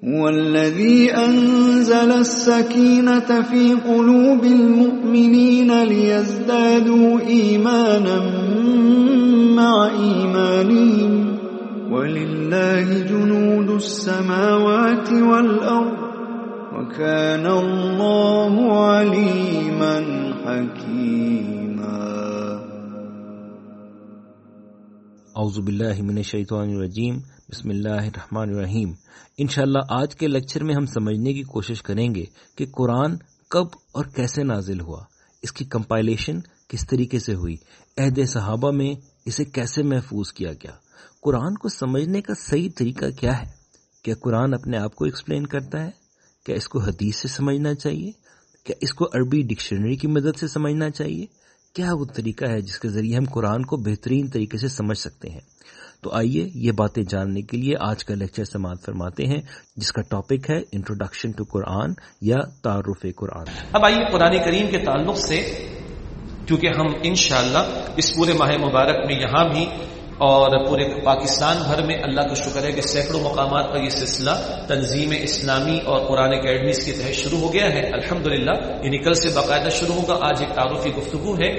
هو الذي أنزل السكينة في قلوب المؤمنين ليزدادوا إيمانا مع إيمانهم. ولله جنود السماوات والأرض وكان الله عليما حكيما. اعوذ باللہ من الشیطان الرجیم بسم اللہ الرحمن الرحیم۔ انشاءاللہ آج کے لیکچر میں ہم سمجھنے کی کوشش کریں گے کہ قرآن کب اور کیسے نازل ہوا، اس کی کمپائلیشن کس طریقے سے ہوئی، عہد صحابہ میں اسے کیسے محفوظ کیا گیا۔ قرآن کو سمجھنے کا صحیح طریقہ کیا ہے؟ کیا قرآن اپنے آپ کو ایکسپلین کرتا ہے؟ کیا اس کو حدیث سے سمجھنا چاہیے؟ کیا اس کو عربی ڈکشنری کی مدد سے سمجھنا چاہیے؟ کیا وہ طریقہ ہے جس کے ذریعے ہم قرآن کو بہترین طریقے سے سمجھ سکتے ہیں؟ تو آئیے یہ باتیں جاننے کے لیے آج کا لیکچر سماعت فرماتے ہیں، جس کا ٹاپک ہے انٹروڈکشن ٹو قرآن یا تعارف قرآن اب آئیے قرآن کریم کے تعلق سے کیونکہ ہم انشاءاللہ اس پورے ماہ مبارک میں یہاں بھی اور پورے پاکستان بھر میں اللہ کا شکر ہے کہ سینکڑوں مقامات پر یہ سلسلہ تنظیم اسلامی اور قرآن اکیڈمیز کے تحت شروع ہو گیا ہے۔ الحمد للہ یعنی کل سے باقاعدہ شروع ہوگا۔ آج ایک تعارفی گفتگو ہے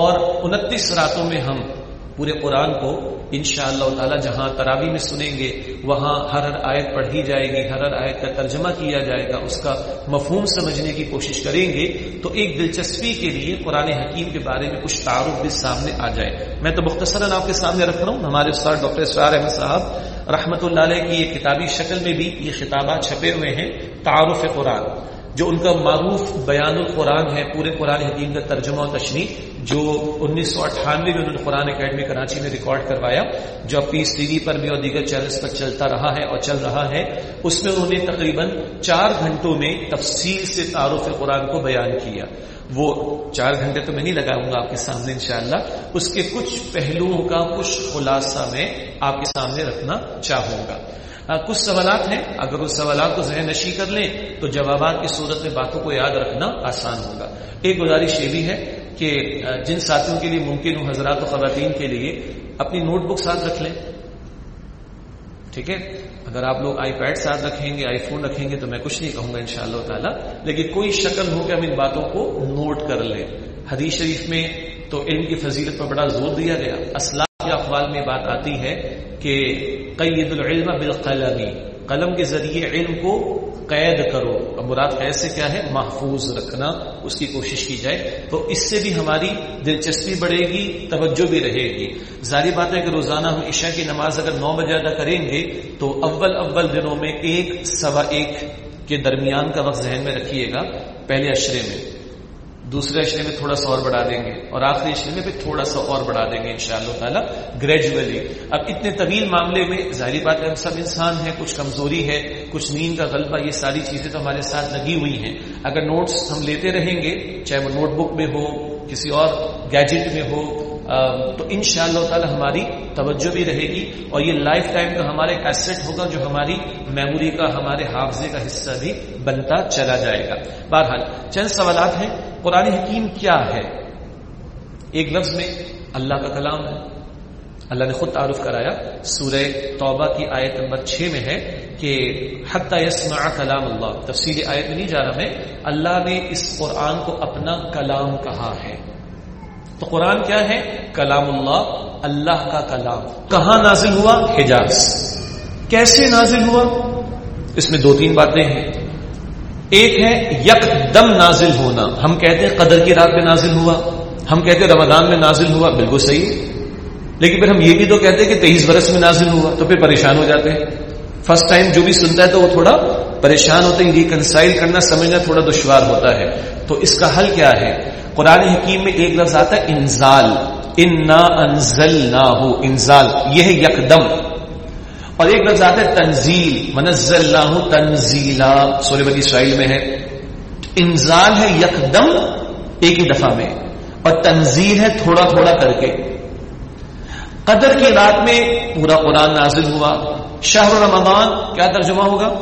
اور انتیس راتوں میں ہم پورے قرآن کو ان شاء اللہ تعالی جہاں تراوی میں سنیں گے، وہاں ہر ہر آیت پڑھی جائے گی، ہر ہر آیت کا ترجمہ کیا جائے گا، اس کا مفہوم سمجھنے کی کوشش کریں گے، تو ایک دلچسپی کے لیے قرآن حکیم کے بارے میں کچھ تعارف بھی سامنے آ جائے۔ میں تو مختصراً آپ کے سامنے رکھ رہا ہوں، ہمارے استاد ڈاکٹر اسرار احمد صاحب رحمت اللہ علیہ کی یہ کتابی شکل میں بھی یہ خطابات چھپے ہوئے ہیں، تعارف قرآن۔ جو ان کا معروف بیان القرآن ہے، پورے قرآن حکیم کا ترجمہ و تشریح، جو انیس سو اٹھانوے میں انہوں نے قرآن اکیڈمی کراچی میں ریکارڈ کروایا، جو اب پیس ٹی وی پر بھی اور دیگر چینلز پر چلتا رہا ہے اور چل رہا ہے، اس میں انہوں نے تقریباً چار گھنٹوں میں تفصیل سے تعارف قرآن کو بیان کیا۔ وہ چار گھنٹے تو میں نہیں لگاؤں گا آپ کے سامنے انشاءاللہ، اس کے کچھ پہلوؤں کا، کچھ خلاصہ میں آپ کے سامنے رکھنا چاہوں گا۔ کچھ سوالات ہیں؟ اگر اس سوالات کو ذہن نشی کر لیں، تو جوابات کی صورت میں باتوں کو یاد رکھنا آسان ہوگا۔ ایک گزارش یہ بھی ہے کہ جن ساتھیوں کے لیے ممکن ہو، حضرات و خواتین کے لیے اپنی نوٹ بک ساتھ رکھ لیں۔ ٹھیک ہے؟ اگر آپ لوگ آئی پیڈ ساتھ رکھیں گے، آئی فون رکھیں گے، تو میں کچھ نہیں کہوں گا ان شاء اللہ تعالیٰ۔ لیکن کوئی شکل ہو کہ ہم ان باتوں کو نوٹ کر لیں۔ حدیث شریف میں تو علم کی فضیلت پر بڑا زور دیا گیا۔ اسلام کے اخبار میں بات آتی ہے کہ قید العلم بالقلم. قلم کے ذریعے علم کو قید کرو. اب مراد قید سے کیا ہے؟ محفوظ رکھنا. اس کی کوشش کی جائے تو اس سے بھی ہماری دلچسپی بڑھے گی، توجہ بھی رہے گی. ظاہری بات ہے کہ روزانہ ہم عشاء کی نماز اگر نو بجے ادا کریں گے تو اول اول دنوں میں ایک سوا ایک کے درمیان کا وقت ذہن میں رکھیے گا. پہلے اشرے میں. دوسرے اشرے میں تھوڑا سا اور بڑھا دیں گے اور آخری اشرے میں بھی تھوڑا سا اور بڑھا دیں گے ان شاء اللہ تعالیٰ گریجولی اب اتنے طویل معاملے میں ظاہری بات ہے ہم سب انسان ہیں، کچھ کمزوری ہے، کچھ نیند کا غلبہ، یہ ساری چیزیں تو ہمارے ساتھ لگی ہوئی ہیں۔ اگر نوٹس ہم لیتے رہیں گے، چاہے وہ نوٹ بک میں ہو، کسی اور گیجٹ میں ہو تو ان شاء اللہ تعالی ہماری توجہ بھی رہے گی اور یہ لائف ٹائم کا ہمارا ایسٹ ہوگا، جو ہماری میموری کا، ہمارے حافظے کا حصہ بھی بنتا چلا جائے گا۔ بہرحال، چند سوالات ہیں۔ قرآن حکیم کیا ہے؟ ایک لفظ میں اللہ کا کلام ہے۔ اللہ نے خود تعارف کرایا۔ سورہ توبہ کی آیت نمبر چھ میں ہے کہ حتی یسمع کلام اللہ۔ تفصیلی آیت میں نہیں جا رہا میں، اللہ نے اس قرآن کو اپنا کلام کہا ہے۔ تو قرآن کیا ہے؟ کلام اللہ اللہ کا کلام۔ کہاں نازل ہوا؟ حجاز۔ کیسے نازل ہوا؟ اس میں دو تین باتیں ہیں۔ ایک ہے یک دم نازل ہونا۔ ہم کہتے ہیں قدر کی رات میں نازل ہوا۔ ہم کہتے ہیں رمضان میں نازل ہوا۔ بالکل صحیح۔ لیکن پھر ہم یہ بھی تو کہتے ہیں کہ تیئیس برس میں نازل ہوا۔ تو پھر پریشان ہو جاتے ہیں۔ فرسٹ ٹائم جو بھی سنتا ہے تو وہ تھوڑا پریشان ہوتا ہے ریکنسائل کرنا، سمجھنا تھوڑا دشوار ہوتا ہے۔ تو اس کا حل کیا ہے؟ قرآن حکیم میں ایک لفظ آتا ہے، انزال۔ ان انزل نہ ہو انزال، یہ ہے یکدم۔ اور ایک لفظ آتا ہے، تنزیل۔ منزل نہ ہو تنزیلا۔ سورہ بنی اسرائیل میں ہے۔ انزال ہے یکدم ایک ہی دفعہ میں۔ اور تنزیل ہے تھوڑا تھوڑا کر کے۔ قدر کی رات میں پورا قرآن نازل ہوا۔ شہر رمضان، کیا ترجمہ ہوگا؟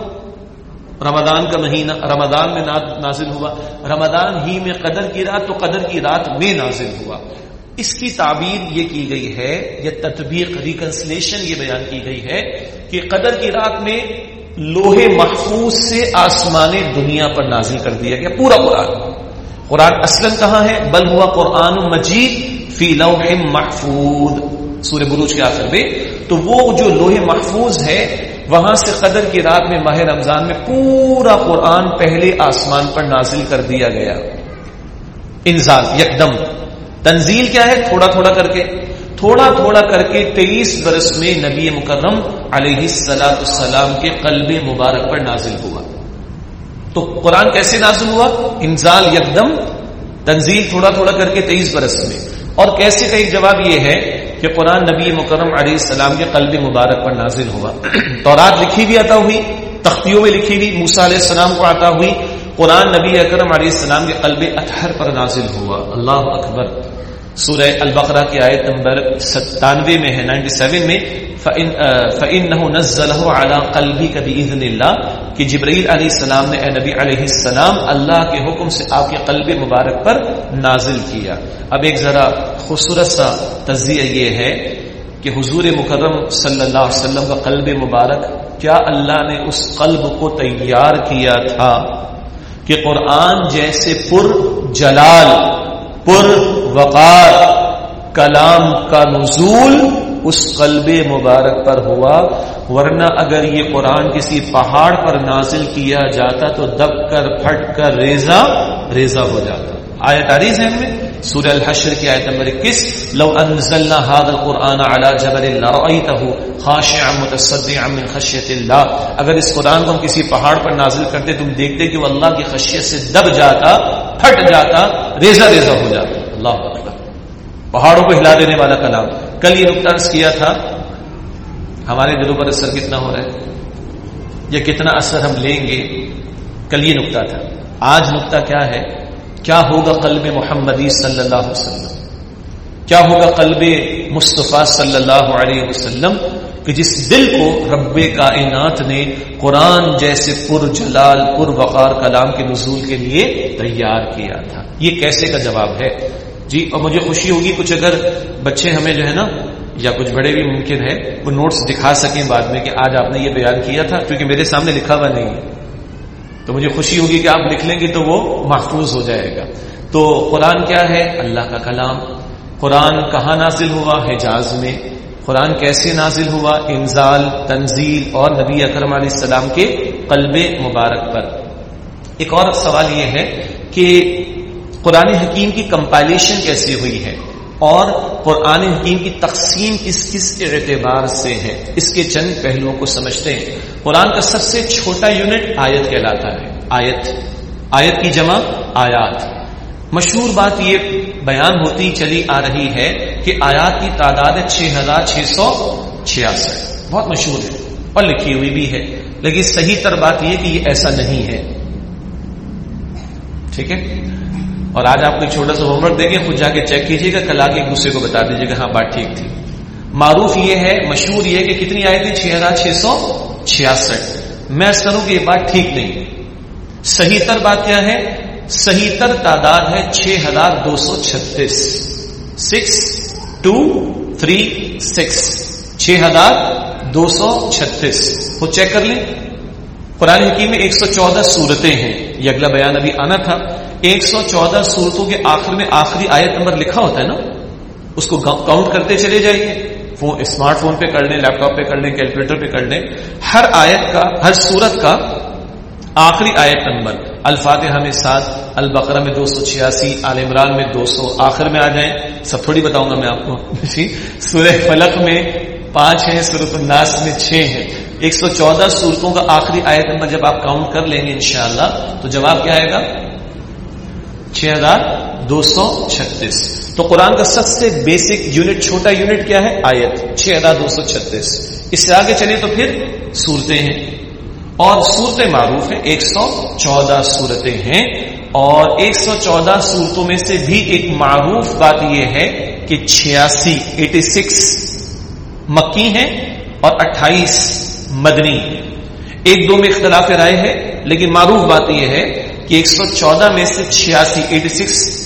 رمضان کا مہینہ، رمضان میں نازل ہوا۔ رمضان ہی میں قدر کی رات تو قدر کی رات میں نازل ہوا۔ اس کی تعبیر یہ کی گئی ہے یہ تطبیق ریکنسلیشن یہ بیان کی گئی ہے کہ قدر کی رات میں لوہے محفوظ سے آسمان دنیا پر نازل کر دیا گیا، پورا قرآن۔ قرآن اصل کہاں ہے؟ بل ہوا قرآن مجید فی لوح محفوظ۔ سورہ بروج کے آخر میں۔ تو وہ جو لوہے محفوظ ہے وہاں سے قدر کی رات میں ماہ رمضان میں پورا قرآن پہلے آسمان پر نازل کر دیا گیا۔ انزال، یکدم۔ تنزیل کیا ہے؟ تھوڑا تھوڑا کر کے۔ تھوڑا تھوڑا کر کے تیئیس برس میں نبی مکرم علیہ السلاۃ السلام کے قلب مبارک پر نازل ہوا۔ تو قرآن کیسے نازل ہوا؟ انزال، یکدم۔ تنزیل تھوڑا تھوڑا کر کے تیئیس برس میں۔ اور کیسے؟ کا ایک جواب یہ ہے کہ قرآن نبی مکرم علیہ السلام کے قلب مبارک پر نازل ہوا۔ تورات لکھی بھی عطا ہوئی، تختیوں میں لکھی ہوئی موسا علیہ السلام کو عطا ہوئی۔ قرآن نبی اکرم علیہ السلام کے قلب اطہر پر نازل ہوا۔ اللہ اکبر۔ سورہ البقرہ کی آیت نمبر ستانوے میں ہے، نائنٹی سیون میں فَإِنَّهُ نَزَّلَهُ عَلَىٰ قَلْبِكَ بِإِذْنِ اللَّهِ کہ جبرائیل علیہ السلام نے اے نبی علیہ السلام اللہ کے حکم سے آپ کے قلب مبارک پر نازل کیا۔ اب ایک ذرا خوبصورت سا تجزیہ یہ ہے کہ حضور مکرم صلی اللہ علیہ وسلم کا قلب مبارک، کیا اللہ نے اس قلب کو تیار کیا تھا کہ قرآن جیسے پر جلال، پر وقار، کلام کا نزول اس قلب مبارک پر ہوا، ورنہ اگر یہ قرآن کسی پہاڑ پر نازل کیا جاتا تو دب کر، پھٹ کر ریزا ریزا ہو جاتا۔ آیت آریز ہے ہمیں سورہ الحشر کی آیت نمبر 21 لو انزلنا هذا القرآن على جبل لرأيته خاشعا متصدعا من خشیت اللہ۔ اگر اس قرآن کو ہم کسی پہاڑ پر نازل کرتے، تم دیکھتے کہ وہ اللہ کی خشیت سے دب جاتا، پھٹ جاتا ریزا ریزا ہو جاتا۔ اللہ اکبر۔ پہاڑوں کو ہلا دینے والا کلام۔ کل یہ نقطہ کیا تھا، ہمارے دلوں پر اثر کتنا ہو رہا ہے یا کتنا اثر ہم لیں گے، کل یہ نقطہ تھا۔ آج نقطہ کیا ہے؟ کیا ہوگا قلب محمدی صلی اللہ علیہ وسلم؟ کیا ہوگا قلب مصطفیٰ صلی اللہ علیہ وسلم کہ جس دل کو رب کائنات نے قرآن جیسے پر جلال، پر وقار کلام کے نزول کے لیے تیار کیا تھا؟ یہ کیسے کا جواب ہے؟ جی اور مجھے خوشی ہوگی کچھ اگر بچے ہمیں جو ہے نا، یا کچھ بڑے بھی ممکن ہے وہ نوٹس دکھا سکیں بعد میں کہ آج آپ نے یہ بیان کیا تھا، کیونکہ میرے سامنے لکھا ہوا نہیں ہے۔ تو مجھے خوشی ہوگی کہ آپ لکھ لیں گے تو وہ محفوظ ہو جائے گا۔ تو قرآن کیا ہے؟ اللہ کا کلام۔ قرآن کہاں نازل ہوا؟ حجاز میں۔ قرآن کیسے نازل ہوا؟ انزال، تنزیل اور نبی اکرم علیہ السلام کے قلب مبارک پر۔ ایک اور سوال یہ ہے کہ قرآن حکیم کی کمپائلیشن کیسے ہوئی ہے اور قرآن حکیم کی تقسیم کس کس اعتبار سے ہے؟ اس کے چند پہلوؤں کو سمجھتے ہیں۔ قرآن کا سب سے چھوٹا یونٹ آیت کہلاتا ہے۔ آیت۔ آیت کی جمع آیات۔ مشہور بات یہ بیان ہوتی چلی آ رہی ہے کہ آیات کی تعداد چھ ہزار چھ سو چھیاسٹھ۔ بہت مشہور ہے اور لکھی ہوئی بھی ہے۔ لیکن صحیح تر بات یہ کہ یہ ایسا نہیں ہے۔ ٹھیک ہے؟ اور آج آپ کو چھوٹا سا ہوم ورک دیں گے، خود جا کے چیک کیجیے گا، کل آ کے ایک دوسرے کو بتا دیجیے گا ہاں بات ٹھیک تھی۔ معروف یہ ہے، مشہور یہ کہ کتنی آئے تھی؟ چھ ہزار چھ سو چھیاسٹھ۔ میں کروں کہ یہ بات ٹھیک نہیں صحیح تر بات کیا ہے؟ صحیح تر تعداد ہے چھ ہزار دو سو چھتیس۔ سکس ٹو تھری سکس چھ ہزار دو سو چھتیس۔ وہ چیک کر لیں۔ قرآن حکیم میں ایک سو چودہ صورتیں ہیں۔ یہ اگلا بیان ابھی آنا تھا۔ ایک سو چودہ صورتوں کے آخر میں آخری آیت نمبر لکھا ہوتا ہے نا؟ اس کو کاؤنٹ کرتے چلے جائیے۔ اسمارٹ فون پہ کر لیں لیپ ٹاپ پہ کر لیں کیلکولیٹر پہ کر لیں۔ ہر آیت کا ہر سورت کا آخری آیت نمبر۔ الفاتحہ میں سات البقرہ میں دو سو چھیاسی عال عمران میں دو سو۔ آخر میں آ جائیں۔ سب تھوڑی بتاؤں گا میں آپ کو۔ جی، سورہ فلق میں پانچ ہیں سورت الناس میں چھ ہیں۔ ایک سو چودہ صورتوں کا آخری آیت نمبر جب آپ کاؤنٹ کر لیں گے انشاءاللہ تو جواب کیا آئے گا؟ چھ ہزار دو سو چھتیس۔ تو قرآن کا سب سے بیسک یونٹ چھوٹا یونٹ کیا ہے؟ آیت۔ چھ ہزار دو سو چھتیس۔ اس سے آگے چلے تو پھر صورتیں ہیں۔ اور صورتیں معروف ہیں ایک سو چودہ صورتیں ہیں۔ اور ایک سو چودہ صورتوں میں سے بھی ایک معروف بات یہ ہے کہ چھیاسی، ایٹی سکس مکی ہیں اور اٹھائیس مدنی۔ ایک دو میں اختلاف رائے ہے، لیکن معروف بات یہ ہے کہ ایک سو چودہ میں سے چھیاسی ایٹی سکس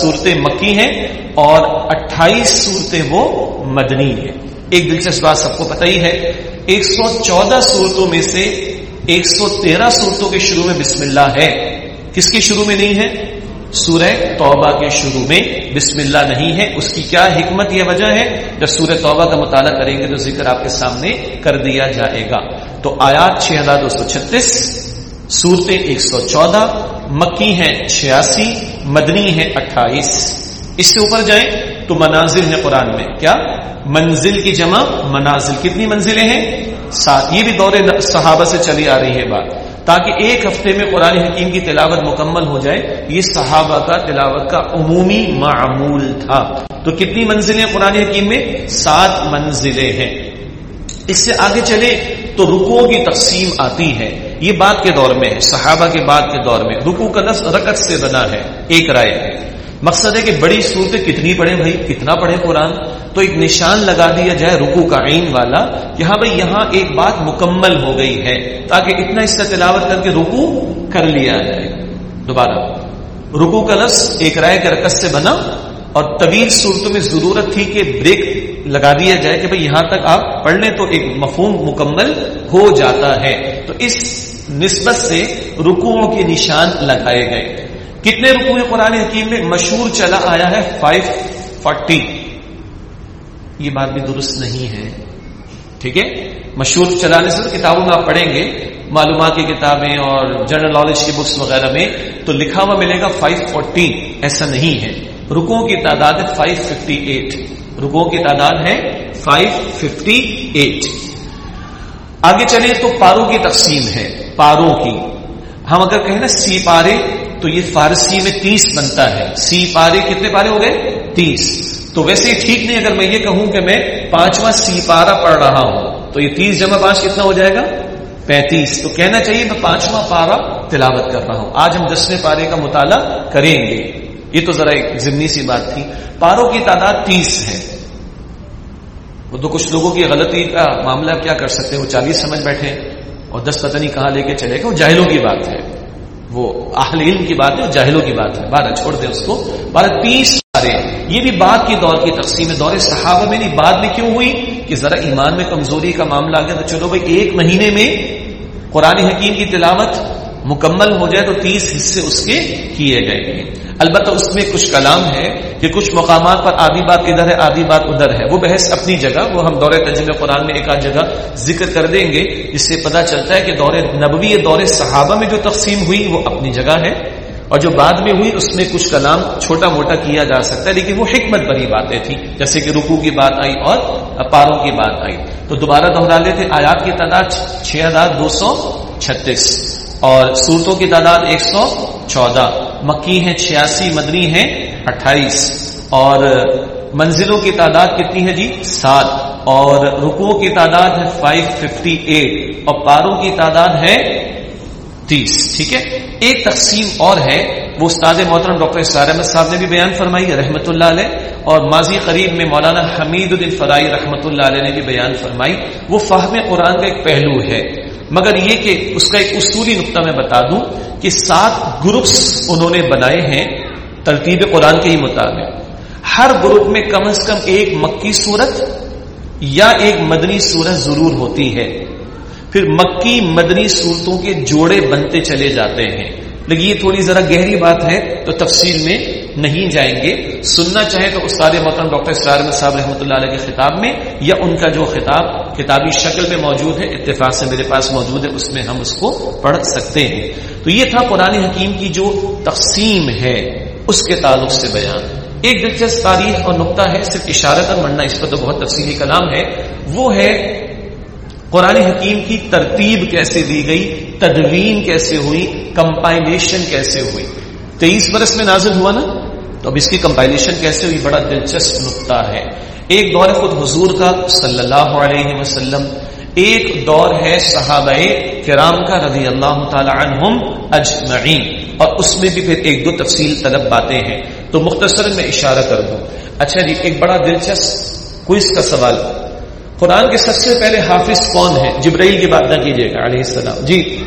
صورتیں مکی ہیں اور اٹھائیس صورتیں وہ مدنی ہیں۔ ایک دلچسپ بات سب کو پتہ ہی ہے، ایک سو چودہ صورتوں میں سے ایک سو تیرہ صورتوں کے شروع میں بسم اللہ ہے۔ کس کے شروع میں نہیں ہے؟ سورہ توبہ کے شروع میں بسم اللہ نہیں ہے۔ اس کی کیا حکمت یا وجہ ہے؟ جب سورہ توبہ کا مطالعہ کریں گے تو ذکر آپ کے سامنے کر دیا جائے گا۔ تو آیات چھ ہزار دو سو چھتیس صورتیں ایک سو چودہ، مکی ہیں چھیاسی، مدنی ہے اٹھائیس۔ اس سے اوپر جائیں تو منازل ہے قرآن میں۔ کیا؟ منزل کی جمع، منازل کتنی منزلیں ہیں؟ سات۔ یہ بھی دور صحابہ سے چلی آ رہی ہے بات۔ تاکہ ایک ہفتے میں قرآن حکیم کی تلاوت مکمل ہو جائے، یہ صحابہ کا تلاوت کا عمومی معمول تھا۔ تو کتنی منزلیں قرآن حکیم میں؟ سات منزلیں ہیں۔ اس سے آگے چلے تو رکو کی تقسیم آتی ہے۔ یہ بات کے دور میں ہے، صحابہ کے بعد کے دور میں۔ رکو کا لفظ رکت سے بنا ہے، ایک رائے ہے۔ مقصد ہے کہ بڑی صورتیں کتنی پڑھے بھائی؟ کتنا پڑھے قرآن؟ تو ایک نشان لگا دیا جائے رکو کا عین والا۔ کہ ہاں بھائی، یہاں ایک بات مکمل ہو گئی ہے تاکہ اتنا اس کا تلاوت کر کے رکو کر لیا جائے۔ دوبارہ رکو کا لفظ ایک رائے کے رکس سے بنا۔ اور طویل صورتوں میں ضرورت تھی کہ بریک لگا دیا جائے کہ بھائی یہاں تک آپ پڑھ لیں تو ایک مفہوم مکمل ہو جاتا ہے۔ تو اس نسبت سے رکوعوں کے نشان لگائے گئے۔ کتنے رکو ہیں قرآن حکیم میں مشہور چلا آیا ہے؟ Five, forty. یہ بات بھی درست نہیں ہے۔ ٹھیک ہے؟ مشہور چلانے سے کتابوں میں آپ پڑھیں گے۔ معلومات کی کتابیں اور جنرل نالج کی بکس وغیرہ میں تو لکھا ہوا ملے گا فائیو، فورٹی۔ ایسا نہیں ہے۔ رکو کی تعداد ہے فائیو ففٹی ایٹ رکو کی تعداد ہے فائیو ففٹی ایٹ آگے چلے تو پاروں کی تقسیم ہے، پاروں کی۔ ہم اگر کہیں نا سی پارے، تو یہ فارسی میں تیس بنتا ہے۔ سی پارے کتنے پارے ہو گئے؟ تیس۔ تو ویسے ٹھیک نہیں اگر میں یہ کہوں کہ میں پانچواں سی پارا پڑھ رہا ہوں، تو یہ تیس جمع پانچ کتنا ہو جائے گا؟ پینتیس۔ تو کہنا چاہیے میں پانچواں پارا تلاوت کر رہا ہوں۔ آج ہم دسویں پارے کا مطالعہ کریں گے۔ یہ تو ذرا ایک ضمنی سی بات تھی۔ پاروں کی تعداد تیس ہے۔ وہ تو کچھ لوگوں کی غلطی کا معاملہ کیا کر سکتے ہیں؟ وہ چالیس سمجھ بیٹھے اور دس پتہ نہیں کہاں لے کے چلے گا وہ جاہلوں کی بات ہے۔ وہ اہل علم کی بات ہے اور جاہلوں کی بات ہے۔ بارہ چھوڑ دیں اس کو۔ بارہ، تیس سارے۔ یہ بھی بعد کی دور کی تقسیم ہے۔ دور صحابہ میں نہیں، بعد میں کیوں ہوئی؟ کہ ذرا ایمان میں کمزوری کا معاملہ آ گیا تو چلو بھائی، ایک مہینے میں قرآن حکیم کی تلاوت مکمل ہو جائے تو تیس حصے اس کے کیے گئے البتہ اس میں کچھ کلام ہے کہ کچھ مقامات پر آدھی بات ادھر ہے، آدھی بات ادھر ہے۔ وہ بحث اپنی جگہ، وہ ہم دور تجمہ قرآن میں ایک آدھ جگہ ذکر کر دیں گے، جس سے پتا چلتا ہے کہ دور نبوی دور صحابہ میں جو تقسیم ہوئی وہ اپنی جگہ ہے۔ اور جو بعد میں ہوئی اس میں کچھ کلام چھوٹا موٹا کیا جا سکتا ہے، لیکن وہ حکمت بری باتیں تھیں۔ جیسے کہ رکو کی بات آئی اور پاروں کی بات آئی۔ تو دوبارہ دوہرا لیتے، آیات کی تعداد چھ ہزار دو سو چھتیس۔ اور صورتوں کی تعداد ایک سو چودہ۔ مکی ہے چھیاسی، مدنی ہے اٹھائیس۔ اور منزلوں کی تعداد کتنی ہے جی؟ سات۔ اور رکو کی تعداد ہے فائیو ففٹی ایٹ اور پاروں کی تعداد ہے تیس۔ ٹھیک ہے؟ ایک تقسیم اور ہے۔ وہ استاد محترم ڈاکٹر اسار احمد صاحب نے بھی بیان فرمائی، رحمت اللہ علیہ۔ اور ماضی قریب میں مولانا حمید الدین فرائی رحمت اللہ علیہ نے بھی بیان فرمائی۔ وہ فہم قرآن کا ایک پہلو ہے۔ مگر یہ کہ اس کا ایک اصولی نقطہ میں بتا دوں کہ سات گروپس انہوں نے بنائے ہیں، ترتیب قرآن کے ہی مطابق۔ ہر گروپ میں کم از کم ایک مکی صورت یا ایک مدنی صورت ضرور ہوتی ہے۔ پھر مکی مدنی صورتوں کے جوڑے بنتے چلے جاتے ہیں۔ لیکن یہ تھوڑی ذرا گہری بات ہے تو تفصیل میں نہیں جائیں گے۔ سننا چاہے تو استاد محترم ڈاکٹر اسرار صاحب رحمۃ اللہ علیہ کے خطاب میں یا ان کا جو خطاب کتابی شکل میں موجود ہے، اتفاق سے میرے پاس موجود ہے، اس میں ہم اس کو پڑھ سکتے ہیں۔ تو یہ تھا قرآن حکیم کی جو تقسیم ہے، اس کے تعلق سے بیان۔ ایک دلچسپ تاریخ اور نقطہ ہے، صرف اشارت اور مرنا اس پر تو بہت تفصیلی کلام ہے۔ وہ ہے قرآن حکیم کی ترتیب کیسے دی گئی، تدوین کیسے ہوئی، کمپائلیشن کیسے ہوئی۔ تیئیس برس میں نازل ہوا نا؟ تو اب اس کی کمپائلیشن کیسے ہوئی؟ بڑا دلچسپ نقطہ ہے۔ ایک دور خود حضور کا صلی اللہ علیہ وسلم، ایک دور ہے صحابہ کرام کا رضی اللہ تعالی عنہم اجمعین۔ اور اس میں بھی پھر ایک دو تفصیل طلب باتیں ہیں۔ تو مختصر میں اشارہ کر دوں۔ اچھا جی ایک بڑا دلچسپ کوئز کا سوال۔ قرآن کے سب سے پہلے حافظ کون ہے جبرائیل کی بات نہ کیجیے گا علیہ السلام۔ جی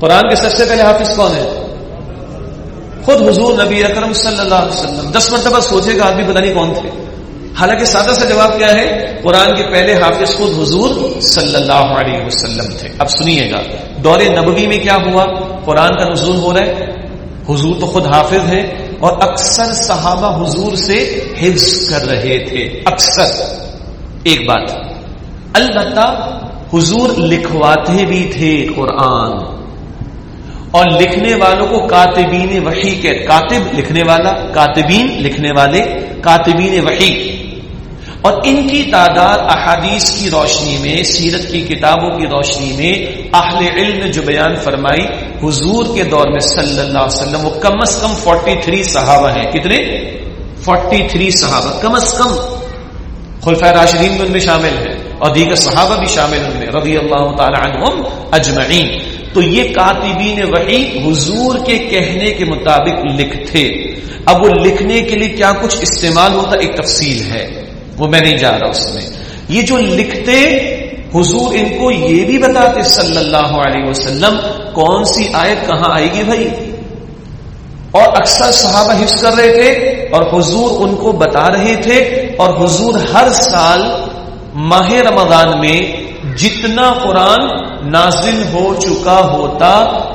قرآن کے سب سے پہلے حافظ کون ہے خود حضور نبی اکرم صلی اللہ علیہ وسلم، دس مرتبہ سوچے گا آدمی پتہ نہیں کون تھے۔ حالانکہ سادہ سا جواب کیا ہے، قرآن کے پہلے حافظ خود حضور صلی اللہ علیہ وسلم تھے۔ اب سنیے گا، دور نبوی میں کیا ہوا؟ قرآن کا نزول ہو رہا ہے۔ حضور تو خود حافظ ہے اور اکثر صحابہ حضور سے حفظ کر رہے تھے۔ اکثر۔ ایک بات، البتہ حضور لکھواتے بھی تھے قرآن۔ اور لکھنے والوں کو کاتبین وحی کے کاتب لکھنے والا، کاتبین لکھنے والے، کاتبین وحی۔ اور ان کی تعداد احادیث کی روشنی میں، سیرت کی کتابوں کی روشنی میں اہل علم نے جو بیان فرمائی، حضور کے دور میں صلی اللہ علیہ وسلم، وہ کم از کم فورٹی تھری صحابہ ہیں۔ کتنے؟ فورٹی تھری صحابہ۔ کم از کم۔ خلفۂ راشدین میں ان میں شامل ہیں اور دیگر صحابہ بھی شامل ان میں رضی اللہ تعالی عنہم اجمعین۔ تو یہ کاتبین وحی حضور کے کہنے کے مطابق لکھتے۔ اب وہ لکھنے کے لیے کیا کچھ استعمال ہوتا ایک تفصیل ہے۔ وہ میں نہیں جا رہا اس میں۔ یہ جو لکھتے، حضور ان کو یہ بھی بتاتے صلی اللہ علیہ وسلم، کون سی آیت کہاں آئے گی بھائی؟ اور اکثر صحابہ حفظ کر رہے تھے اور حضور ان کو بتا رہے تھے اور حضور ہر سال ماہ رمضان میں جتنا قرآن نازل ہو چکا ہوتا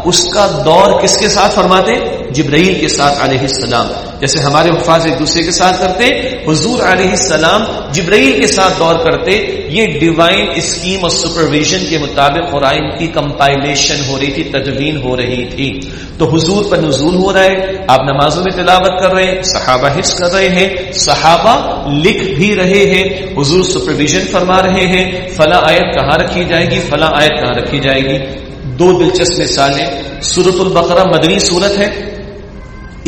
اس کا دور کس کے ساتھ فرماتے؟ جبرائیل کے ساتھ علیہ السلام۔ جیسے ہمارے حفاظ ایک دوسرے کے ساتھ کرتے، حضور علیہ السلام جبرائیل کے ساتھ دور کرتے، یہ ڈیوائن اسکیم اور سپرویژن کے مطابق قرآن کی کمپائلیشن ہو رہی تھی، تدوین ہو رہی تھی۔ تو حضور پر نزول ہو رہا ہے، آپ نمازوں میں تلاوت کر رہے ہیں، صحابہ حص کر رہے ہیں، صحابہ لکھ بھی رہے ہیں، حضور سپرویژن فرما رہے ہیں، فلاں آیت کہاں رکھی جائے گی، فلاں آیت کہاں رکھی جائے گی۔ دو دلچسپ مثالیں سورت البقرہ مدنی صورت ہے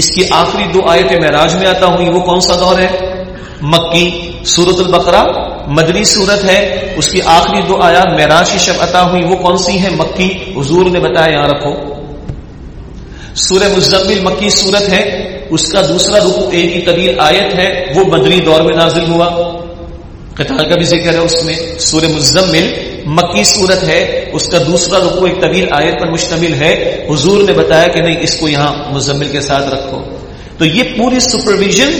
اس کی آخری دو آیتیں معراج میں آتا ہوئی وہ کون سا دور ہے؟ مکی سورت البقرہ، مدنی صورت ہے، اس کی آخری دو آیات معراج کی شب عطا ہوئی، وہ کون سی ہے مکی، حضور نے بتایا، یہاں رکھو۔ سورہ مزمل مکی صورت ہے، اس کا دوسرا رکو ایک ہی طویل آیت ہے، وہ مدنی دور میں نازل ہوا۔ قتال کا بھی ذکر ہے اس میں۔ سورہ مزمل مکی صورت ہے اس کا دوسرا رکو ایک طویل آیت پر مشتمل ہے۔ حضور نے بتایا کہ نہیں، اس کو یہاں مزمل کے ساتھ رکھو۔ تو یہ پوری سپرویژن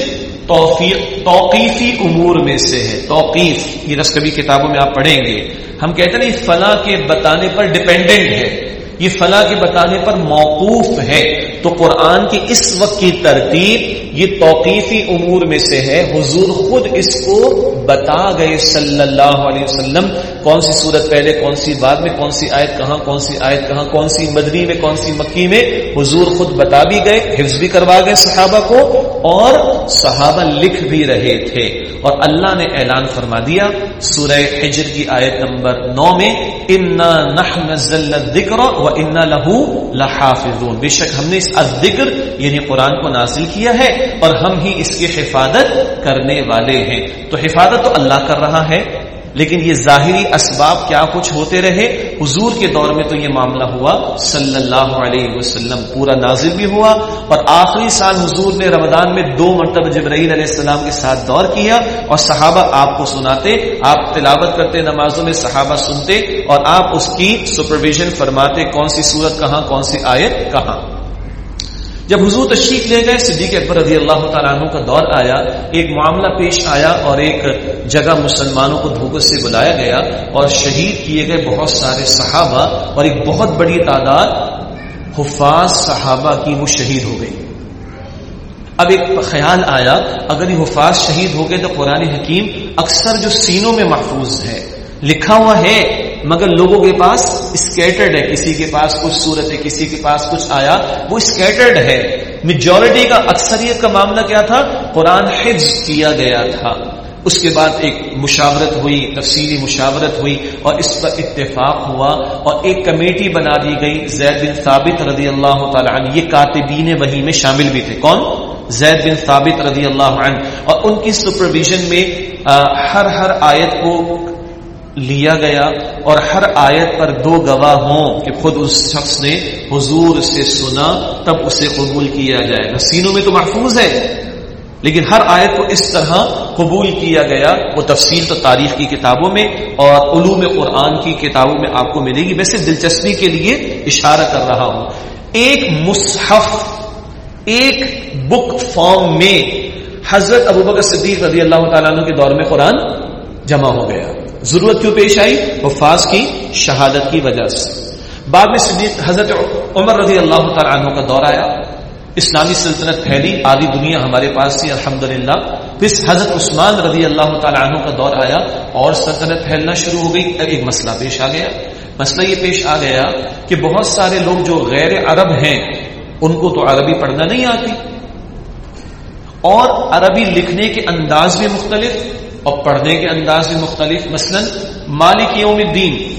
توقیفی امور میں سے ہے۔ توقیف، یہ رس کبھی کتابوں میں آپ پڑھیں گے۔ ہم کہتے ہیں فلاں کے بتانے پر ڈپینڈنٹ ہے۔ یہ فلاں کے بتانے پر موقوف ہے۔ تو قرآن کی اس وقت کی ترتیب یہ توقیفی امور میں سے ہے۔ حضور خود اس کو بتا گئے صلی اللہ علیہ وسلم۔ کون سی صورت پہلے، کون سی بعد میں، کون سی آیت کہاں، کون سی آیت کہاں، کون سی مدنی میں، کون سی مکی میں حضور خود بتا بھی گئے، حفظ بھی کروا گئے صحابہ کو اور صحابہ لکھ بھی رہے تھے۔ اور اللہ نے اعلان فرما دیا سورہ حجر کی آیت نمبر نو میں، انا نحن ذکر و انا لہو لحافظون۔ بے شک ہم نے اس ذکر یعنی قرآن کو نازل کیا ہے اور ہم ہی اس کی حفاظت کرنے والے ہیں۔ تو حفاظت تو اللہ کر رہا ہے، لیکن یہ ظاہری اسباب کیا کچھ ہوتے رہے؟ حضور کے دور میں تو یہ معاملہ ہوا، صلی اللہ علیہ وسلم، پورا نازل بھی ہوا اور آخری سال حضور نے رمضان میں دو مرتبہ جبرائیل علیہ السلام کے ساتھ دور کیا اور صحابہ آپ کو سناتے، آپ تلاوت کرتے، نمازوں میں صحابہ سنتے اور آپ اس کی سپرویژن فرماتے، کون سی صورت کہاں، کون سی آیت کہاں۔ جب حضور تشریف لے گئے، صدیق اکبر رضی اللہ تعالیٰ عنہ کا دور آیا، ایک معاملہ پیش آیا اور ایک جگہ مسلمانوں کو دھوکے سے بلایا گیا اور شہید کیے گئے بہت سارے صحابہ اور ایک بہت بڑی تعداد حفاظ صحابہ کی وہ شہید ہو گئی۔ اب ایک خیال آیا، اگر یہ حفاظ شہید ہو گئے تو قرآن حکیم اکثر جو سینوں میں محفوظ ہے، لکھا ہوا ہے مگر لوگوں کے پاس اسکیٹرڈ ہے، کسی کے پاس کچھ صورت ہے، کسی کے پاس کچھ آیا، وہ اسکیٹرڈ ہے۔ میجورٹی کا، اکثریت کا معاملہ کیا تھا؟ قرآن حفظ کیا گیا تھا۔ اس کے بعد ایک مشاورت ہوئی، تفصیلی مشاورت ہوئی اور اس پر اتفاق ہوا اور ایک کمیٹی بنا دی گئی۔ زید بن ثابت رضی اللہ تعالی عنہ، یہ کاتبین وہی میں شامل بھی تھے۔ کون؟ زید بن ثابت رضی اللہ عنہ۔ اور ان کی سپرویژن میں ہر ہر آیت کو لیا گیا اور ہر آیت پر دو گواہ ہوں کہ خود اس شخص نے حضور سے سنا، تب اسے قبول کیا جائے گا۔ سینوں میں تو محفوظ ہے، لیکن ہر آیت کو اس طرح قبول کیا گیا۔ وہ تفصیل تو تاریخ کی کتابوں میں اور علوم قرآن کی کتابوں میں آپ کو ملے گی۔ ویسے دلچسپی کے لیے اشارہ کر رہا ہوں۔ ایک مصحف، ایک بک فارم میں حضرت ابو بکر صدیق رضی اللہ تعالیٰ عنہ کے دور میں قرآن جمع ہو گیا۔ ضرورت کیوں پیش آئی؟ وفاظ کی شہادت کی وجہ سے۔ بعد میں صدیق حضرت عمر رضی اللہ تعالیٰ عنہ کا دور آیا۔ اسلامی سلطنت پھیلی، آدھی دنیا ہمارے پاس تھی الحمد للہ پھر حضرت عثمان رضی اللہ تعالیٰ عنہ کا دور آیا، اور سلطنت پھیلنا شروع ہو گئی۔ ایک مسئلہ پیش آ گیا۔ مسئلہ یہ پیش آ گیا کہ بہت سارے لوگ جو غیر عرب ہیں، ان کو تو عربی پڑھنا نہیں آتی۔ اور عربی لکھنے کے انداز بھی مختلف۔ اور پڑھنے کے انداز بھی مختلف۔ مثلا، مالک یوم الدین۔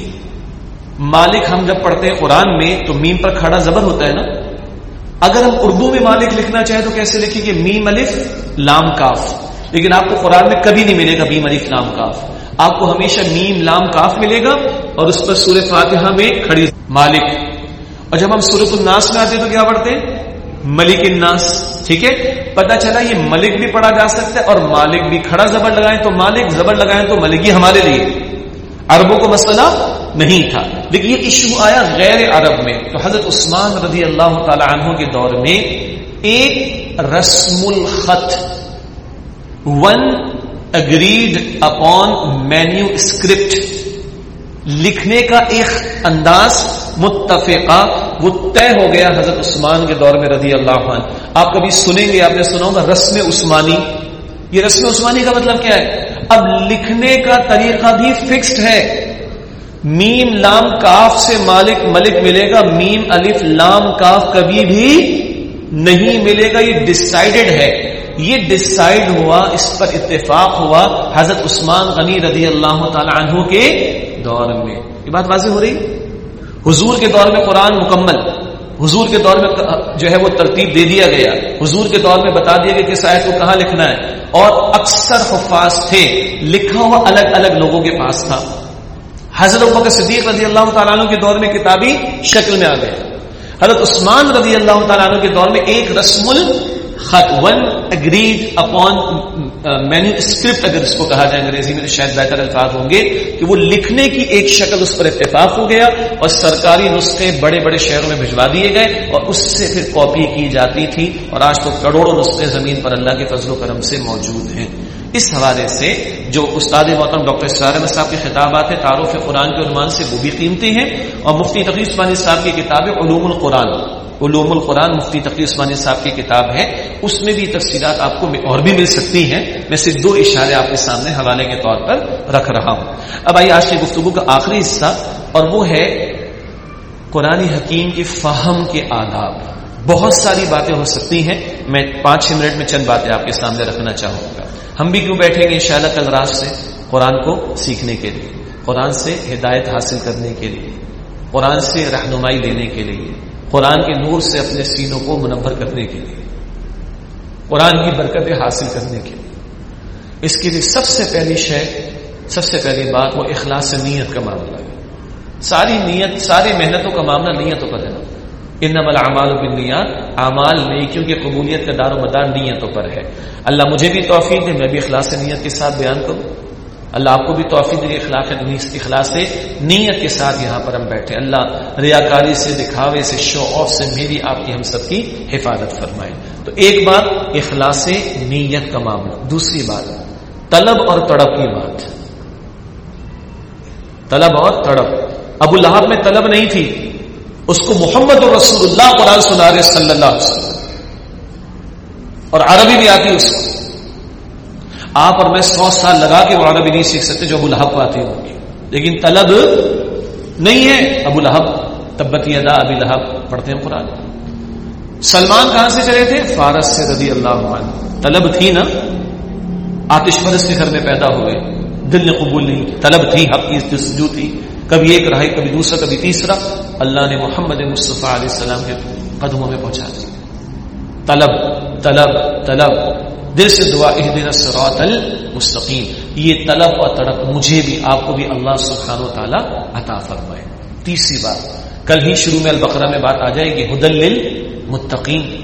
مالک ہم جب پڑھتے ہیں قرآن میں، تو میم پر کھڑا زبر ہوتا ہے نا۔ اگر ہم اردو میں مالک لکھنا چاہیں تو کیسے لکھیں گے میم الف لام کاف۔ لیکن آپ کو قرآن میں کبھی نہیں ملے گا میم الف لام کاف۔ آپ کو ہمیشہ میم لام کاف ملے گا اور اس پر سورہ فاتحہ میں کھڑی۔ مالک۔ اور جب ہم سورت الناس میں آتے تو کیا پڑھتے ہیں؟ ملک الناس، ٹھیک ہے؟ پتا چلا یہ ملک بھی پڑھا جا سکتا ہے اور مالک بھی کھڑا زبر لگائیں تو مالک، زبر لگائیں تو ملک ہی ہمارے لیے۔ عربوں کو مسئلہ نہیں تھا۔ لیکن یہ ایشو آیا غیر عرب میں۔ تو حضرت عثمان رضی اللہ تعالی عنہ کے دور میں ایک رسم الخط one agreed upon menu script لکھنے کا ایک انداز متفقہ وہ طے ہو گیا حضرت عثمان کے دور میں رضی اللہ عنہ۔ آپ کبھی سنیں گے، آپ نے سنا ہوگا رسم عثمانی۔ یہ رسم عثمانی کا مطلب کیا ہے؟ اب لکھنے کا طریقہ بھی فکسڈ ہے۔ میم لام کاف سے مالک ملک ملے گا۔ میم الف لام کاف کبھی بھی نہیں ملے گا۔ یہ ڈسائڈڈ ہے۔ یہ ڈسائڈ ہوا، اس پر اتفاق ہوا حضرت عثمان غنی رضی اللہ تعالی عنہ کے دور میں۔ یہ بات واضح ہو رہی؟ حضور کے دور میں قرآن مکمل، حضور کے دور میں جو ہے وہ ترتیب دے دیا گیا، حضور کے دور میں بتا دیا گیا کہ آیت کو کہاں لکھنا ہے۔ اور اکثر حفاظ تھے، لکھا ہوا الگ الگ لوگوں کے پاس تھا۔ حضرت بکر صدیق رضی اللہ تعالیٰ عنہ کے دور میں کتابی شکل میں آ گئے۔ حضرت عثمان رضی اللہ تعالیٰ عنہ کے دور میں ایک رسم خط one agreed upon menu script اگر اس کو کہا جائے، انگریزی میں شاید بہتر الفاظ ہوں گے، کہ وہ لکھنے کی ایک شکل اس پر اتفاق ہو گیا اور سرکاری نسخے بڑے بڑے شہروں میں بھجوا دیے گئے اور اس سے پھر کاپی کی جاتی تھی اور آج تو کروڑوں نسخے زمین پر اللہ کے فضل و کرم سے موجود ہیں۔ اس حوالے سے جو استاد محترم ڈاکٹر اسرار احمد صاحب کے خطابات ہیں، تعارف قرآن کے عنوان سے وہ بھی قیمتی ہیں اور مفتی تقریب عثمانی صاحب کی کتاب علوم القرآن۔ علوم القرآن مفتی تقریب عثمانی صاحب کی کتاب ہے، اس میں بھی تفصیلات آپ کو اور بھی مل سکتی ہیں۔ میں صرف دو اشارے آپ کے سامنے حوالے کے طور پر رکھ رہا ہوں۔ اب آئیے آج کی گفتگو کا آخری حصہ، اور وہ ہے قرآن حکیم کے فہم کے آداب۔ بہت ساری باتیں ہو سکتی ہیں، میں پانچ چھ منٹ میں چند باتیں آپ کے سامنے رکھنا چاہوں گا۔ ہم بھی کیوں بیٹھیں گے انشاءاللہ کل رات سے؟ قرآن کو سیکھنے کے لیے، قرآن سے ہدایت حاصل کرنے کے لیے، قرآن سے رہنمائی لینے کے لیے۔ قرآن کے نور سے اپنے سینوں کو منور کرنے کے لیے، قرآن کی برکتیں حاصل کرنے کے لیے۔ اس کے لیے سب سے پہلی شے، سب سے پہلی بات وہ اخلاص نیت کا معاملہ ہے۔ ساری نیت، ساری محنتوں کا معاملہ نیتوں کا دینا ان نمل اعمال و بنیاد اعمال نہیں کیونکہ قبولیت کا دار و مدار نیتوں پر ہے۔ اللہ مجھے بھی توفیق دے، میں بھی اخلاص نیت کے ساتھ بیان کروں۔ اللہ آپ کو بھی توفیق دے، اخلاق اخلاص سے، نیت کے ساتھ یہاں پر ہم بیٹھے۔ اللہ ریاکاری سے، دکھاوے سے، شو آف سے میری آپ کی ہم سب کی حفاظت فرمائے۔ تو ایک بات، اخلاص نیت کا معاملہ۔ دوسری بات، طلب اور تڑپ کی بات۔ طلب اور تڑپ۔ ابو لہب میں طلب نہیں تھی۔ اس کو محمد اور رسول اللہ قرآن سنا رہے صلی اللہ علیہ وسلم۔ اور عربی بھی آتی اس کو۔ آپ اور میں سو سال لگا کے وہ عربی نہیں سیکھ سکتے جو ابو لہب کو آتی ہوگی لیکن طلب نہیں ہے ابو لہب، تبتی ادا ابی لہب، پڑھتے ہیں قرآن۔ سلمان کہاں سے چلے تھے؟ فارس سے رضی اللہ عنہ۔ طلب تھی نا؟ آتش پرس کے گھر میں پیدا ہوئے۔ دل نے قبول نہیں طلب تھی، حق کی جستجو تھی۔ کبھی ایک رہائی، کبھی دوسرا، کبھی تیسرا۔ اللہ نے محمد مصطفیٰ علیہ السلام کے قدموں میں پہنچا دی طلب طلب طلب۔ دل سے دعا دن سرات المستقیم یہ طلب اور تڑپ مجھے بھی، آپ کو بھی اللہ سبحانہ و تعالیٰ عطا فرمائے۔ تیسری بات، کل ہی شروع میں البقرہ میں بات آ جائے گی، ہدل متقین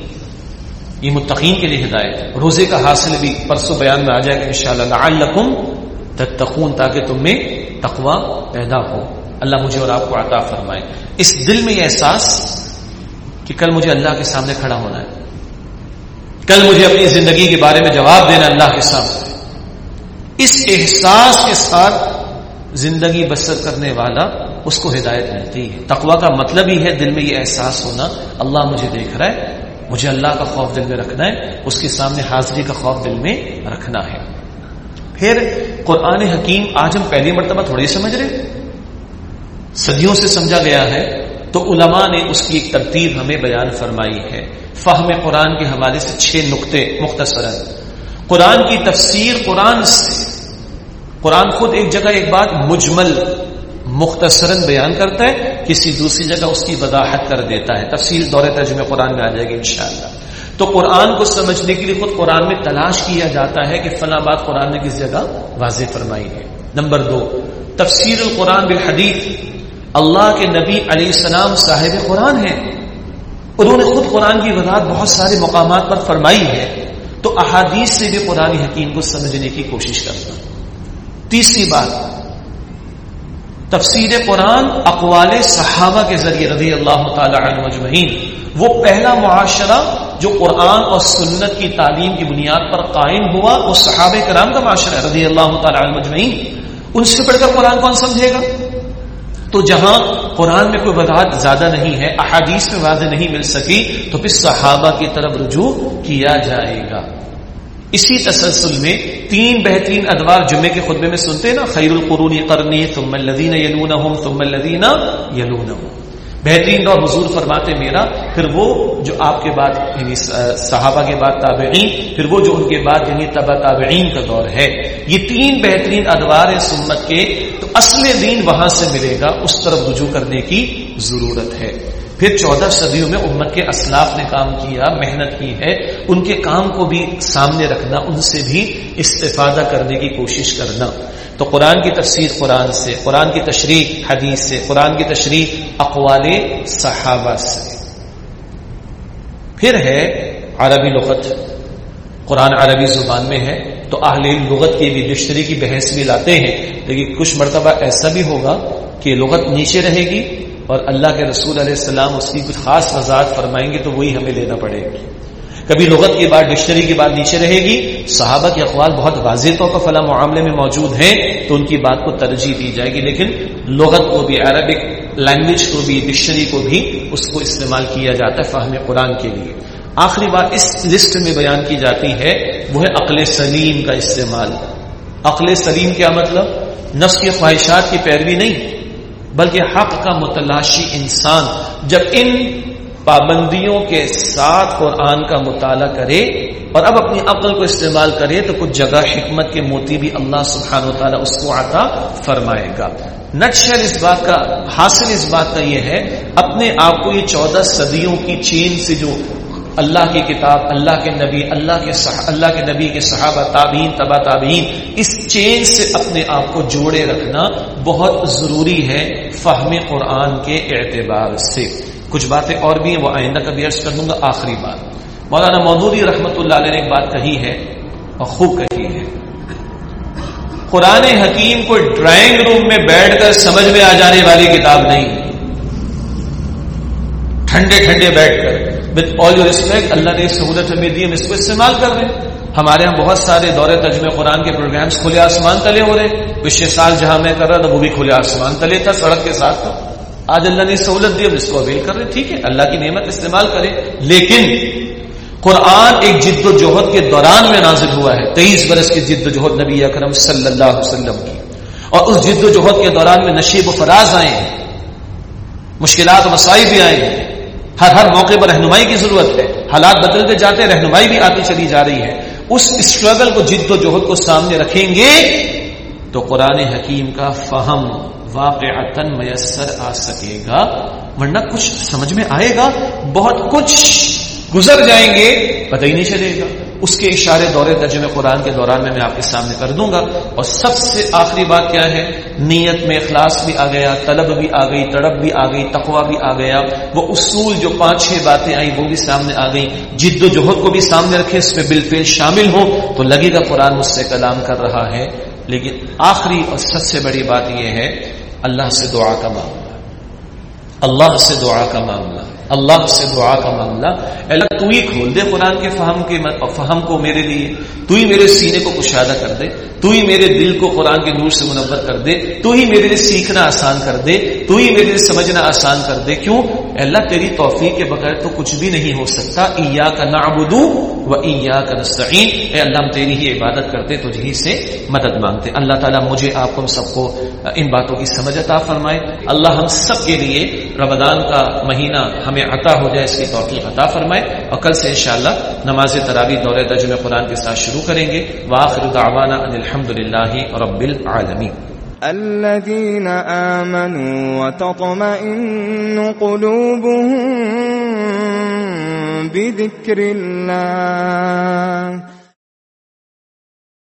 یہ متقین کے لیے ہدایت۔ روزے کا حاصل بھی پرسوں بیان میں آ جائے گا ان شاء اللہ تتقون، تاکہ تم میں تقوا پیدا ہو۔ اللہ مجھے اور آپ کو عطا فرمائے۔ اس دل میں یہ احساس کہ کل مجھے اللہ کے سامنے کھڑا ہونا ہے۔ کل مجھے اپنی زندگی کے بارے میں جواب دینا اللہ کے سامنے۔ اس احساس کے ساتھ زندگی بسر کرنے والا اس کو ہدایت ملتی ہے۔ تقوا کا مطلب ہی ہے دل میں یہ احساس ہونا۔ اللہ مجھے دیکھ رہا ہے، مجھے اللہ کا خوف دل میں رکھنا ہے، اس کے سامنے حاضری کا خوف دل میں رکھنا ہے۔ پھر قرآن حکیم آج ہم پہلی مرتبہ تھوڑی سمجھ رہے صدیوں سے سمجھا گیا ہے تو علماء نے اس کی ایک ترتیب ہمیں بیان فرمائی ہے۔ فہم قرآن کے حوالے سے چھ نقطے مختصر قرآن کی تفسیر قرآن سے۔ قرآن خود ایک جگہ ایک بات مجمل مختصراً بیان کرتا ہے، کسی دوسری جگہ اس کی وضاحت کر دیتا ہے۔ تفصیل دور ترجمے قرآن میں آ جائے گی انشاءاللہ۔ تو قرآن کو سمجھنے کے لیے خود قرآن میں تلاش کیا جاتا ہے کہ فلاں بات قرآن نے کس جگہ واضح فرمائی ہے۔ نمبر دو، تفسیر القرآن بالحدیث۔ اللہ کے نبی علیہ السلام صاحب قرآن ہیں۔ انہوں نے خود قرآن کی وضاحت بہت سارے مقامات پر فرمائی ہے۔ تو احادیث سے بھی قرآن حکیم کو سمجھنے کی کوشش کرتا۔ تیسری بات، تفسیر قرآن اقوال صحابہ کے ذریعے رضی اللہ تعالی عنہ مجمعین وہ پہلا معاشرہ جو قرآن اور سنت کی تعلیم کی بنیاد پر قائم ہوا، وہ صحابہ کرام کا معاشرہ رضی اللہ تعالی عنہ مجمعین ان سے پڑھ کر قرآن کون سمجھے گا؟ تو جہاں قرآن میں کوئی وضاحت زیادہ نہیں ہے، احادیث میں واضح نہیں مل سکی، تو پھر صحابہ کی طرف رجوع کیا جائے گا۔ اسی تسلسل میں تین بہترین ادوار جمعے کے خطبے میں سنتے نا خیر القرون قرنی ثم الذین یلونہم ثم الذین یلونہم بہترین دور حضور فرماتے میرا، پھر وہ جو آپ کے بعد یعنی صحابہ کے بعد تابعین، پھر وہ جو ان کے بعد یعنی تبا تابعین کا دور ہے۔ یہ تین بہترین ادوار سنت کے، تو اصل دین وہاں سے ملے گا، اس طرف رجوع کرنے کی ضرورت ہے۔ پھر چودہ صدیوں میں امت کے اسلاف نے کام کیا، محنت کی ہے، ان کے کام کو بھی سامنے رکھنا، ان سے بھی استفادہ کرنے کی کوشش کرنا۔ تو قرآن کی تفسیر قرآن سے، قرآن کی تشریح حدیث سے، قرآن کی تشریح اقوال صحابہ سے۔ پھر ہے عربی لغت۔ قرآن عربی زبان میں ہے، تو اہل لغت کی بھی ڈکشنری کی بحث بھی لاتے ہیں۔ لیکن کچھ مرتبہ ایسا بھی ہوگا کہ لغت نیچے رہے گی اور اللہ کے رسول علیہ السلام اس کی کچھ خاص وضاحت فرمائیں گے تو وہی ہمیں لینا پڑے گی کبھی لغت کی بات ڈکشنری کی بات نیچے رہے گی، صحابہ کے اقوال بہت واضح طور پر فلاں معاملے میں موجود ہیں تو ان کی بات کو ترجیح دی جائے گی، لیکن لغت کو بھی، عربک لینگویج کو بھی، ڈکشنری کو بھی اس کو استعمال کیا جاتا ہے فہم قرآن کے لیے۔ آخری بات اس لسٹ میں بیان کی جاتی ہے، وہ ہے عقل سلیم کا استعمال۔ عقل سلیم کیا مطلب؟ نفس کی خواہشات کی پیروی نہیں۔ بلکہ حق کا متلاشی انسان جب ان پابندیوں کے ساتھ قرآن کا مطالعہ کرے اور اب اپنی عقل کو استعمال کرے تو کچھ جگہ حکمت کے موتی بھی اللہ سبحانہ و تعالیٰ اس کو عطا فرمائے گا۔ نقشر اس بات کا، حاصل اس بات کا یہ ہے، اپنے آپ کو یہ چودہ صدیوں کی چین سے جو اللہ کی کتاب، اللہ کے نبی، اللہ کے صح... اللہ کے نبی کے صحابہ تابین تبا تابین اس چین سے اپنے آپ کو جوڑے رکھنا بہت ضروری ہے فہم قرآن کے اعتبار سے۔ کچھ باتیں اور بھی ہیں، وہ آئندہ کبھی عرض کر دوں گا، آخری بات۔ مولانا مودودی رحمت اللہ علیہ نے ایک بات کہی ہے اور خوب کہی ہے۔ قرآن حکیم کو ڈرائنگ روم میں بیٹھ کر سمجھ میں آ جانے والی کتاب نہیں۔ ٹھنڈے ٹھنڈے بیٹھ کر۔ With all your respect Allah نے سہولت ہمیں دی، ہم اس کو استعمال کر رہے ہیں۔ ہمارے یہاں بہت سارے دورے تجمے قرآن کے پروگرامز کھلے آسمان تلے ہو رہے پچھلے سال جہاں میں کر رہا تھا، وہ بھی کھلے آسمان تلے تھا، سڑک کے ساتھ تھا۔ آج اللہ نے سہولت دی، ہم اس کو اویل کر رہے ٹھیک ہے، اللہ کی نعمت استعمال کرے لیکن قرآن ایک جد و جہد کے دوران میں نازل ہوا ہے۔ تیئیس برس کی جد و جہد نبی اکرم صلی اللہ علیہ وسلم کی۔ اور اس جد و جہد کے دوران میں نشیب و فراز آئے ہیں۔ مشکلات و مسائل بھی آئے ہیں۔ ہر ہر موقع پر رہنمائی کی ضرورت ہے۔ حالات بدلتے جاتے رہنمائی بھی آتی چلی جا رہی ہے۔ اس اسٹرگل کو جد و جہد کو سامنے رکھیں گے تو قرآن حکیم کا فہم واقع میسر آ سکے گا۔ ورنہ کچھ سمجھ میں آئے گا، بہت کچھ گزر جائیں گے، پتہ ہی نہیں چلے گا۔ اس کے اشارے دورے ترجمے قرآن کے دوران میں میں آپ کے سامنے کر دوں گا۔ اور سب سے آخری بات کیا ہے؟ نیت میں اخلاص بھی آ گیا، طلب بھی آ گئی، تڑپ بھی آ گئی تقوا بھی آ گیا۔ وہ اصول جو پانچ چھ باتیں آئیں، وہ بھی سامنے آ گئی جد و جہد کو بھی سامنے رکھے اس میں بالفیل شامل ہو تو لگے گا قرآن مجھ سے کلام کر رہا ہے۔ لیکن آخری اور سب سے بڑی بات یہ ہے، اللہ سے دعا کا معاملہ۔ اللہ سے دعا کا معاملہ۔ اللہ سے دعا کا معاملہ۔ اللہ، تو ہی کھول دے قرآن کے فہم کے فہم کو میرے لیے۔ تو ہی میرے سینے کو کشادہ کر دے۔ تو ہی میرے دل کو قرآن کے نور سے منور کر دے۔ تو ہی میرے لیے سیکھنا آسان کر دے۔ تو ہی میرے لیے سمجھنا آسان کر دے۔ کیوں؟ اللہ، تیری توفیق کے بغیر تو کچھ بھی نہیں ہو سکتا۔ ایا کا نعبدو و ایا کا نستعین۔ اے اللہ، ہم تیری ہی عبادت کرتے، تجھ ہی سے مدد مانگتے۔ اللہ تعالیٰ، مجھے آپ کو سب کو ان باتوں کی سمجھ عطا فرمائے۔ اللہ، ہم سب کے لیے رمضان کا مہینہ ہمیں عطا ہو جائے، اس کی توفیق عطا فرمائے۔ اور کل سے انشاءاللہ نماز تراوی دور دجم قرآن کے ساتھ شروع کریں گے۔ واخر دعوانا ان الحمد للہ رب العالمین۔ الذين آمنوا وتطمئن قلوبهم بذكر الله